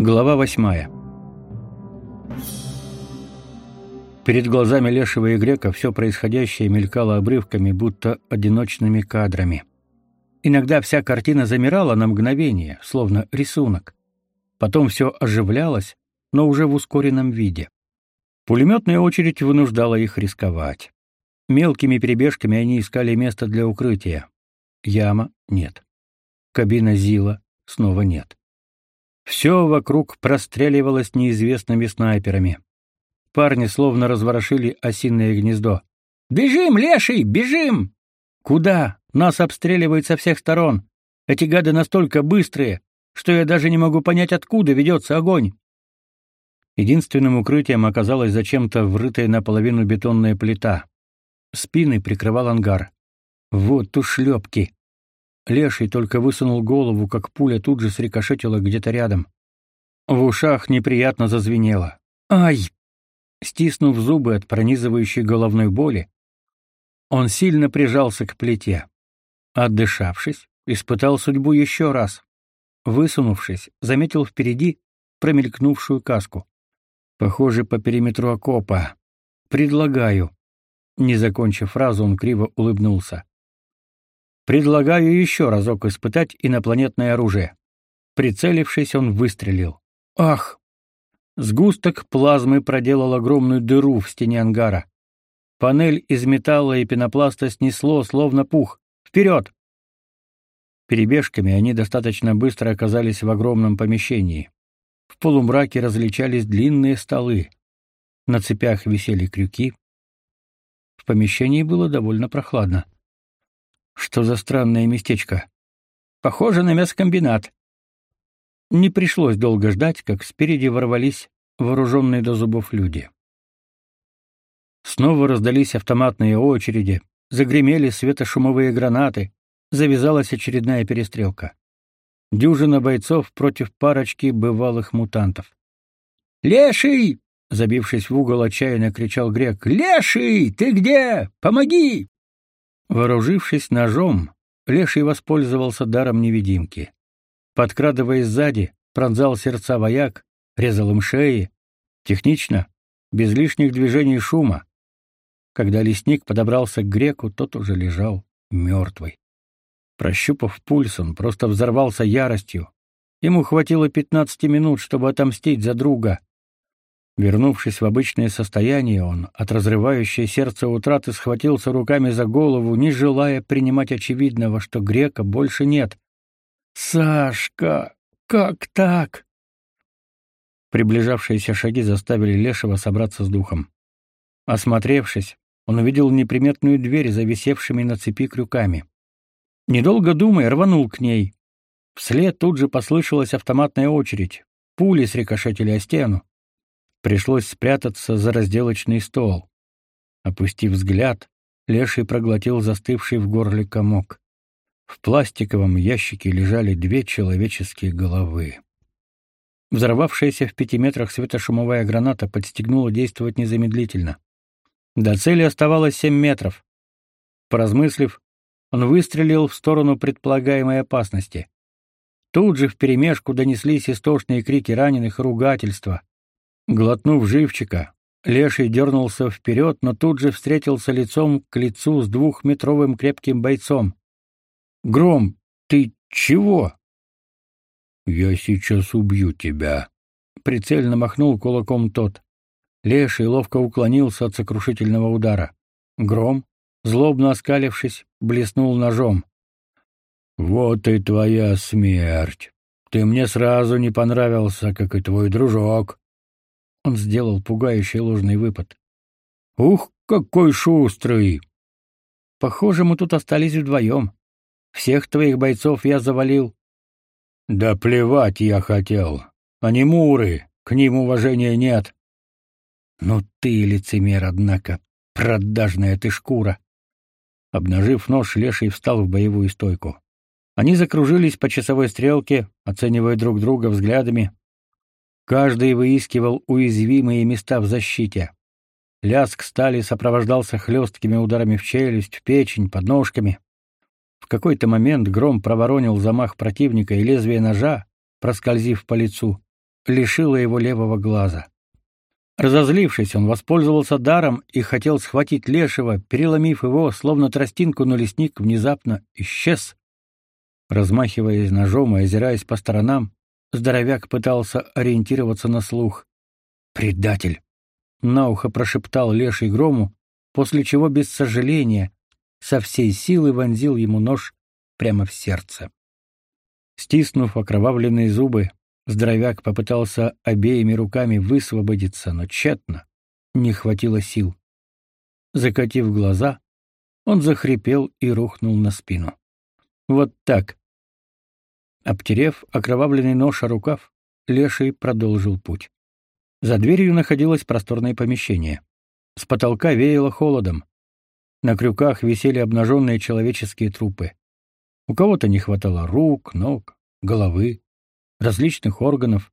Глава восьмая. Перед глазами Лешего и Грека все происходящее мелькало обрывками, будто одиночными кадрами. Иногда вся картина замирала на мгновение, словно рисунок. Потом все оживлялось, но уже в ускоренном виде. Пулеметная очередь вынуждала их рисковать. Мелкими перебежками они искали место для укрытия. Яма — нет. Кабина Зила — снова нет. Все вокруг простреливалось неизвестными снайперами. Парни словно разворошили осиное гнездо. «Бежим, леший, бежим!» «Куда? Нас обстреливают со всех сторон. Эти гады настолько быстрые, что я даже не могу понять, откуда ведется огонь». Единственным укрытием оказалась зачем-то врытая наполовину бетонная плита. Спины прикрывал ангар. Вот ушлепки. Леший только высунул голову, как пуля тут же срикошетила где-то рядом. В ушах неприятно зазвенело. «Ай!» Стиснув зубы от пронизывающей головной боли, он сильно прижался к плите. Отдышавшись, испытал судьбу еще раз. Высунувшись, заметил впереди промелькнувшую каску. Похоже, по периметру окопа. Предлагаю. Не закончив фразу, он криво улыбнулся. Предлагаю еще разок испытать инопланетное оружие. Прицелившись, он выстрелил. Ах! Сгусток плазмы проделал огромную дыру в стене ангара. Панель из металла и пенопласта снесло, словно пух. Вперед! Перебежками они достаточно быстро оказались в огромном помещении. В полумраке различались длинные столы. На цепях висели крюки. В помещении было довольно прохладно. Что за странное местечко? Похоже на мясокомбинат. Не пришлось долго ждать, как спереди ворвались вооруженные до зубов люди. Снова раздались автоматные очереди, загремели светошумовые гранаты, завязалась очередная перестрелка. Дюжина бойцов против парочки бывалых мутантов. «Леший!» — забившись в угол, отчаянно кричал грек. «Леший! Ты где? Помоги!» Вооружившись ножом, Леший воспользовался даром невидимки. Подкрадываясь сзади, пронзал сердца вояк, резал им шеи. Технично, без лишних движений шума. Когда лесник подобрался к греку, тот уже лежал мертвый. Прощупав пульс, он просто взорвался яростью. Ему хватило пятнадцати минут, чтобы отомстить за друга. Вернувшись в обычное состояние, он от разрывающей сердце утраты схватился руками за голову, не желая принимать очевидного, что грека больше нет. «Сашка, как так?» Приближавшиеся шаги заставили Лешего собраться с духом. Осмотревшись, он увидел неприметную дверь, зависевшими на цепи крюками. Недолго думая, рванул к ней. Вслед тут же послышалась автоматная очередь. Пули срикошетили о стену. Пришлось спрятаться за разделочный стол. Опустив взгляд, Леший проглотил застывший в горле комок. В пластиковом ящике лежали две человеческие головы. Взорвавшаяся в пяти метрах светошумовая граната подстегнула действовать незамедлительно. До цели оставалось семь метров. Поразмыслив, он выстрелил в сторону предполагаемой опасности. Тут же вперемешку донеслись истошные крики раненых и ругательства. Глотнув живчика, Леший дернулся вперед, но тут же встретился лицом к лицу с двухметровым крепким бойцом. «Гром, ты чего?» «Я сейчас убью тебя», — прицельно махнул кулаком тот. Леший ловко уклонился от сокрушительного удара. Гром, злобно оскалившись, блеснул ножом. «Вот и твоя смерть. Ты мне сразу не понравился, как и твой дружок». Он сделал пугающий ложный выпад. «Ух, какой шустрый!» «Похоже, мы тут остались вдвоем. Всех твоих бойцов я завалил». «Да плевать я хотел. Они муры, к ним уважения нет». «Ну ты лицемер, однако, продажная ты шкура!» Обнажив нож, Леший встал в боевую стойку. Они закружились по часовой стрелке, оценивая друг друга взглядами, Каждый выискивал уязвимые места в защите. Лязг стали сопровождался хлесткими ударами в челюсть, в печень, под ножками. В какой-то момент гром проворонил замах противника, и лезвие ножа, проскользив по лицу, лишила его левого глаза. Разозлившись, он воспользовался даром и хотел схватить лешего, переломив его, словно тростинку, но лесник внезапно исчез. Размахиваясь ножом и озираясь по сторонам, здоровяк пытался ориентироваться на слух. «Предатель!» — на ухо прошептал леший грому, после чего без сожаления со всей силы вонзил ему нож прямо в сердце. Стиснув окровавленные зубы, здоровяк попытался обеими руками высвободиться, но тщетно, не хватило сил. Закатив глаза, он захрипел и рухнул на спину. Вот так. Обтерев окровавленный нож о рукав, Леший продолжил путь. За дверью находилось просторное помещение. С потолка веяло холодом. На крюках висели обнаженные человеческие трупы. У кого-то не хватало рук, ног, головы, различных органов.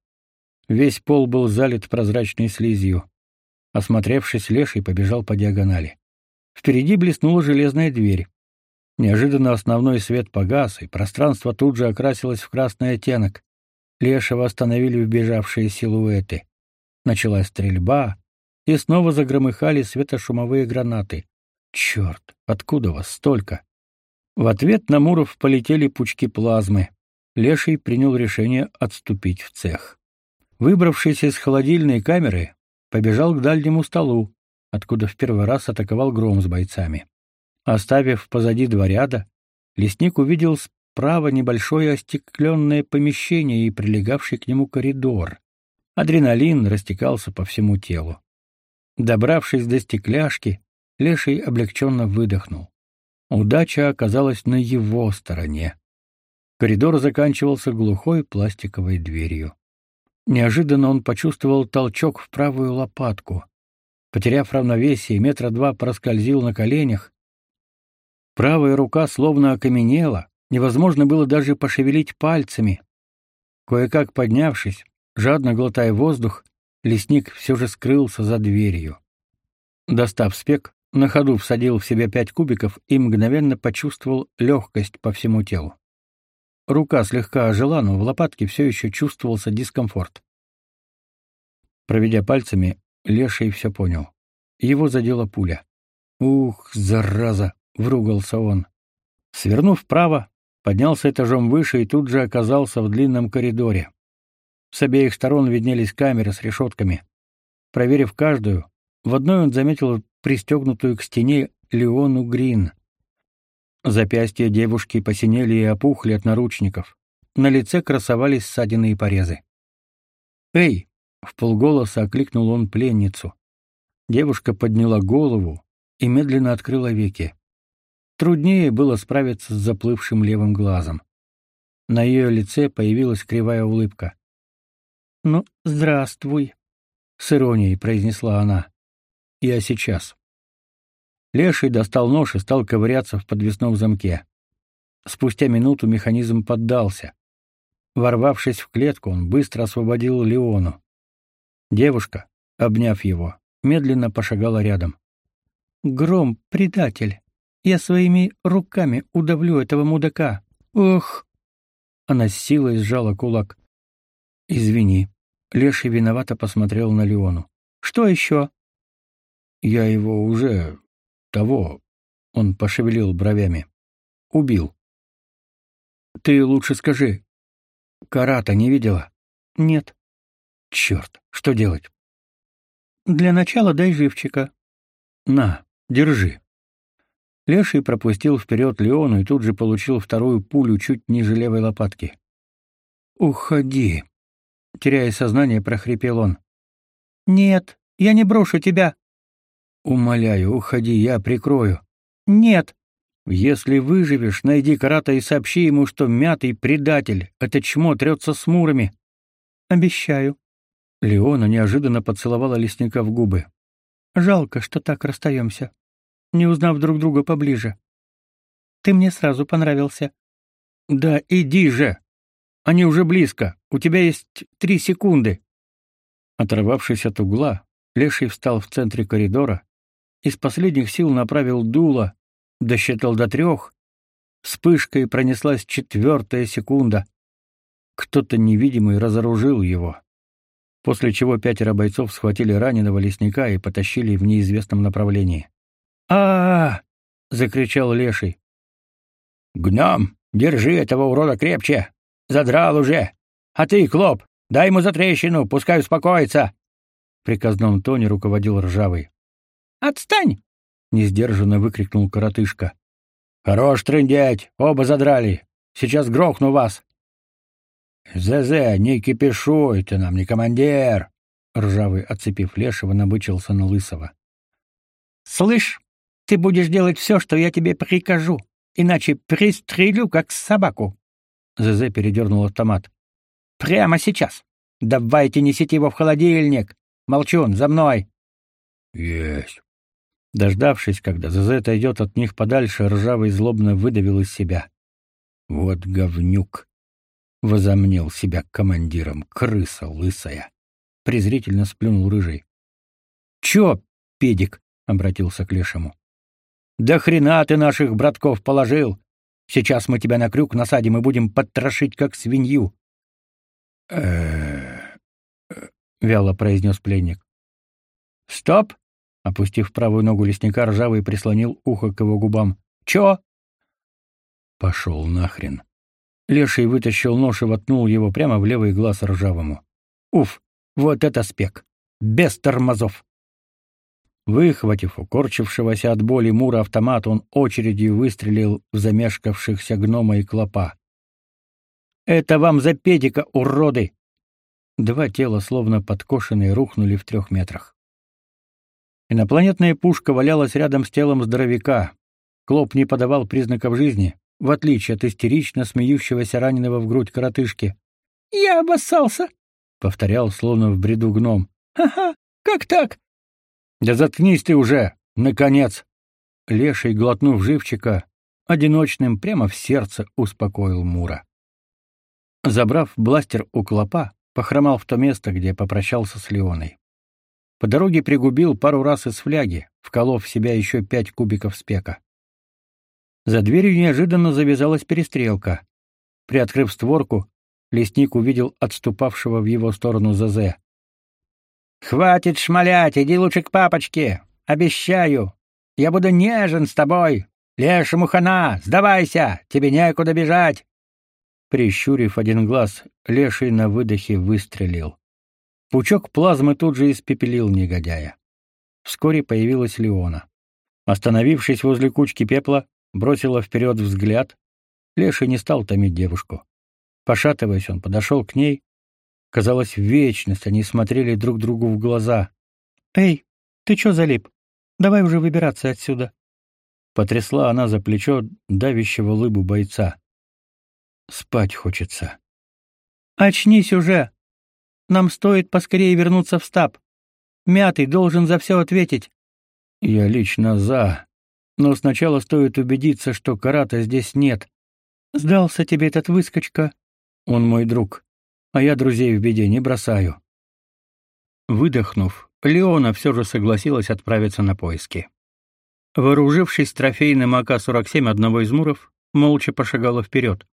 Весь пол был залит прозрачной слизью. Осмотревшись, Леший побежал по диагонали. Впереди блеснула железная дверь. Неожиданно основной свет погас, и пространство тут же окрасилось в красный оттенок. Лешего остановили вбежавшие силуэты. Началась стрельба, и снова загромыхали светошумовые гранаты. Черт, откуда вас столько? В ответ на Муров полетели пучки плазмы. Леший принял решение отступить в цех. Выбравшись из холодильной камеры, побежал к дальнему столу, откуда в первый раз атаковал гром с бойцами. Оставив позади два ряда, лесник увидел справа небольшое остекленное помещение и прилегавший к нему коридор. Адреналин растекался по всему телу. Добравшись до стекляшки, Леший облегченно выдохнул. Удача оказалась на его стороне. Коридор заканчивался глухой пластиковой дверью. Неожиданно он почувствовал толчок в правую лопатку. Потеряв равновесие, метра два проскользил на коленях. Правая рука словно окаменела, невозможно было даже пошевелить пальцами. Кое-как поднявшись, жадно глотая воздух, лесник все же скрылся за дверью. Достав спек, на ходу всадил в себя пять кубиков и мгновенно почувствовал легкость по всему телу. Рука слегка ожила, но в лопатке все еще чувствовался дискомфорт. Проведя пальцами, Леший все понял. Его задела пуля. «Ух, зараза!» — вругался он. Свернув вправо, поднялся этажом выше и тут же оказался в длинном коридоре. С обеих сторон виднелись камеры с решетками. Проверив каждую, в одной он заметил пристегнутую к стене Леону Грин. Запястья девушки посинели и опухли от наручников. На лице красовались ссадины и порезы. «Эй!» — в полголоса окликнул он пленницу. Девушка подняла голову и медленно открыла веки. Труднее было справиться с заплывшим левым глазом. На ее лице появилась кривая улыбка. «Ну, здравствуй», — с иронией произнесла она. «Я сейчас». Леший достал нож и стал ковыряться в подвесном замке. Спустя минуту механизм поддался. Ворвавшись в клетку, он быстро освободил Леону. Девушка, обняв его, медленно пошагала рядом. «Гром, предатель! Я своими руками удавлю этого мудака! Ох!» Она с силой сжала кулак. «Извини». Леший виновато посмотрел на Леону. «Что еще?» «Я его уже того, он пошевелил бровями. Убил. Ты лучше скажи. Карата не видела? Нет. Черт, что делать? Для начала дай живчика. На, держи. Леший пропустил вперед Леону и тут же получил вторую пулю чуть ниже левой лопатки. «Уходи!» Теряя сознание, прохрипел он. «Нет, я не брошу тебя!» Умоляю, уходи, я прикрою. Нет. Если выживешь, найди Карата и сообщи ему, что мятый предатель, это чмо трется с мурами. Обещаю. Леона неожиданно поцеловала лесника в губы. Жалко, что так расстаемся, не узнав друг друга поближе. Ты мне сразу понравился. Да иди же. Они уже близко. У тебя есть три секунды. Оторвавшись от угла, Леший встал в центре коридора, из последних сил направил дуло, досчитал до трех. Вспышкой пронеслась четвертая секунда. Кто-то невидимый разоружил его. после чего пятеро бойцов схватили раненого лесника и потащили в неизвестном направлении. А, закричал леший. «Гном, держи этого урода крепче! Задрал уже! А ты, Клоп, дай ему затрещину, пускай успокоится!» В приказном тоне руководил Ржавый. «Отстань!» — несдержанно выкрикнул коротышка. «Хорош трындеть! Оба задрали! Сейчас грохну вас!» «ЗЗ, не кипишуй, ты нам не командир!» Ржавый, отцепив Лешего, набычился на Лысого. «Слышь, ты будешь делать все, что я тебе прикажу, иначе пристрелю, как собаку!» ЗЗ передернул автомат. «Прямо сейчас! Давайте несите его в холодильник! Молчун, за мной!» «Есть!» Дождавшись, когда ЗЗ отойдет от них подальше, Ржавый злобно выдавил из себя. «Вот говнюк!» возомнил себя командиром, крыса лысая. Презрительно сплюнул рыжий. «Чё, педик?» — обратился к лешему. «Да хрена ты наших братков положил! Сейчас мы тебя на крюк насадим и будем подтрошить, как свинью!» вяло произнес пленник. «Стоп!» — опустив правую ногу лесника, ржавый прислонил ухо к его губам. «Чё?» «Пошел нахрен!» Леший вытащил нож и воткнул его прямо в левый глаз ржавому. Уф, вот это спек! Без тормозов! Выхватив укорчившегося от боли Мура автомат, он очередью выстрелил в замешкавшихся гнома и клопа. «Это вам за педика, уроды!» Два тела, словно подкошенные, рухнули в трех метрах. Инопланетная пушка валялась рядом с телом здоровяка. Клоп не подавал признаков жизни, в отличие от истерично смеющегося раненого в грудь коротышки. «Я обоссался!» — повторял, словно в бреду гном. «Ага, как так?» «Да заткнись ты уже! Наконец!» Леший, глотнув живчика, одиночным прямо в сердце успокоил Мура. Забрав бластер у клопа, похромал в то место, где попрощался с Леоной. По дороге пригубил пару раз из фляги, вколов в себя еще пять кубиков спека. За дверью неожиданно завязалась перестрелка. Приоткрыв створку, лесник увидел отступавшего в его сторону ЗЗ. «Хватит шмалять, иди лучше к папочке! Обещаю! Я буду нежен с тобой! Лешему хана, сдавайся! Тебе некуда бежать!» Прищурив один глаз, леший на выдохе выстрелил. Пучок плазмы тут же испепелил негодяя. Вскоре появилась Леона. Остановившись возле кучки пепла, бросила вперед взгляд. Леший не стал томить девушку. Пошатываясь, он подошел к ней. Казалось, вечность они смотрели друг другу в глаза. «Эй, ты чё залип? Давай уже выбираться отсюда!» Потрясла она за плечо давящего лыбу бойца. «Спать хочется». «Очнись уже! Нам стоит поскорее вернуться в стаб. Мятый должен за все ответить». «Я лично за», но сначала стоит убедиться, что карата здесь нет. Сдался тебе этот выскочка. Он мой друг, а я друзей в беде не бросаю. Выдохнув, Леона все же согласилась отправиться на поиски. Вооружившись трофейным АК-47 одного из муров, молча пошагала вперед.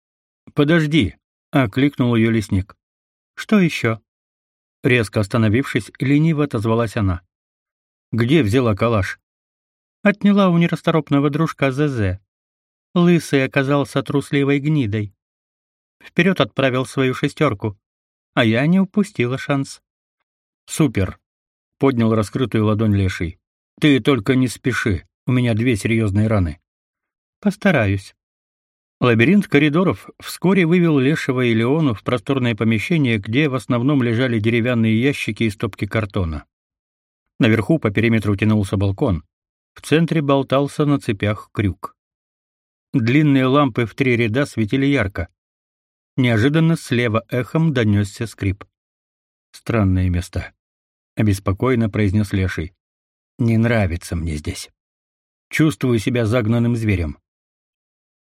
«Подожди!» — окликнул ее лесник. «Что еще?» Резко остановившись, лениво отозвалась она. «Где взяла калаш?» Отняла у нерасторопного дружка ЗЗ. Лысый оказался трусливой гнидой. Вперед отправил свою шестерку, а я не упустила шанс. «Супер!» — поднял раскрытую ладонь леший. «Ты только не спеши, у меня две серьезные раны». «Постараюсь». Лабиринт коридоров вскоре вывел Лешего и Леону в просторное помещение, где в основном лежали деревянные ящики и стопки картона. Наверху по периметру тянулся балкон. В центре болтался на цепях крюк. Длинные лампы в три ряда светили ярко. Неожиданно слева эхом донесся скрип. «Странное место», — обеспокоенно произнес Леший. «Не нравится мне здесь. Чувствую себя загнанным зверем».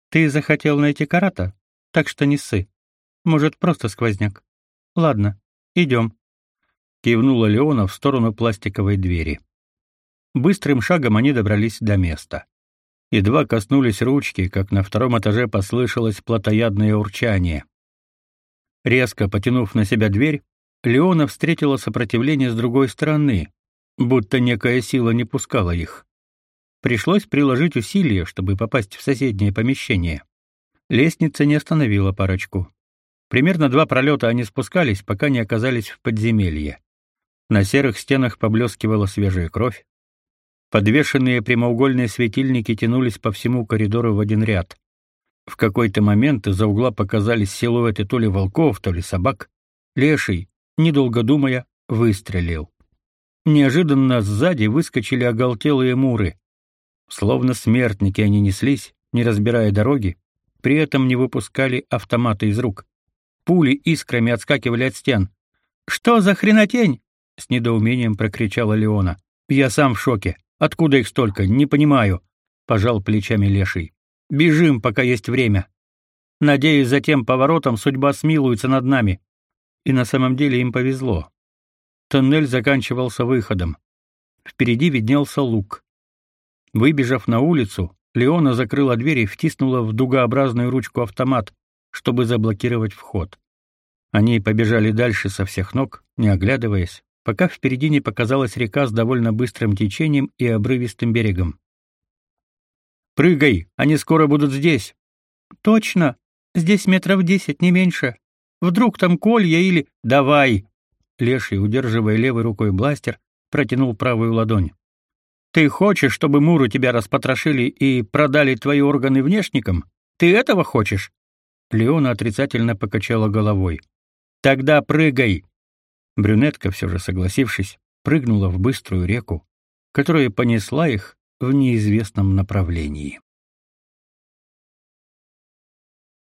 «Ты захотел найти карата? Так что не ссы. Может, просто сквозняк. Ладно, идем». Кивнула Леона в сторону пластиковой двери. Быстрым шагом они добрались до места. Едва коснулись ручки, как на втором этаже послышалось плотоядное урчание. Резко потянув на себя дверь, Леона встретила сопротивление с другой стороны, будто некая сила не пускала их. Пришлось приложить усилия, чтобы попасть в соседнее помещение. Лестница не остановила парочку. Примерно два пролета они спускались, пока не оказались в подземелье. На серых стенах поблескивала свежая кровь. Подвешенные прямоугольные светильники тянулись по всему коридору в один ряд. В какой-то момент из-за угла показались силуэты то ли волков, то ли собак. Леший, недолго думая, выстрелил. Неожиданно сзади выскочили оголтелые муры. Словно смертники они неслись, не разбирая дороги, при этом не выпускали автоматы из рук. Пули искрами отскакивали от стен. «Что за хренотень?» — с недоумением прокричала Леона. «Я сам в шоке. Откуда их столько? Не понимаю», — пожал плечами Леший. «Бежим, пока есть время. Надеюсь, за тем поворотом судьба смилуется над нами». И на самом деле им повезло. Тоннель заканчивался выходом. Впереди виднелся луг. Выбежав на улицу, Леона закрыла дверь и втиснула в дугообразную ручку автомат, чтобы заблокировать вход. Они побежали дальше со всех ног, не оглядываясь, пока впереди не показалась река с довольно быстрым течением и обрывистым берегом. «Прыгай, они скоро будут здесь!» «Точно! Здесь метров десять, не меньше. Вдруг там колья или...» «Давай!» Леший, удерживая левой рукой бластер, протянул правую ладонь. Ты хочешь, чтобы Муру тебя распотрошили и продали твои органы внешникам? Ты этого хочешь? Леона отрицательно покачала головой. Тогда прыгай. Брюнетка, все же согласившись, прыгнула в быструю реку, которая понесла их в неизвестном направлении.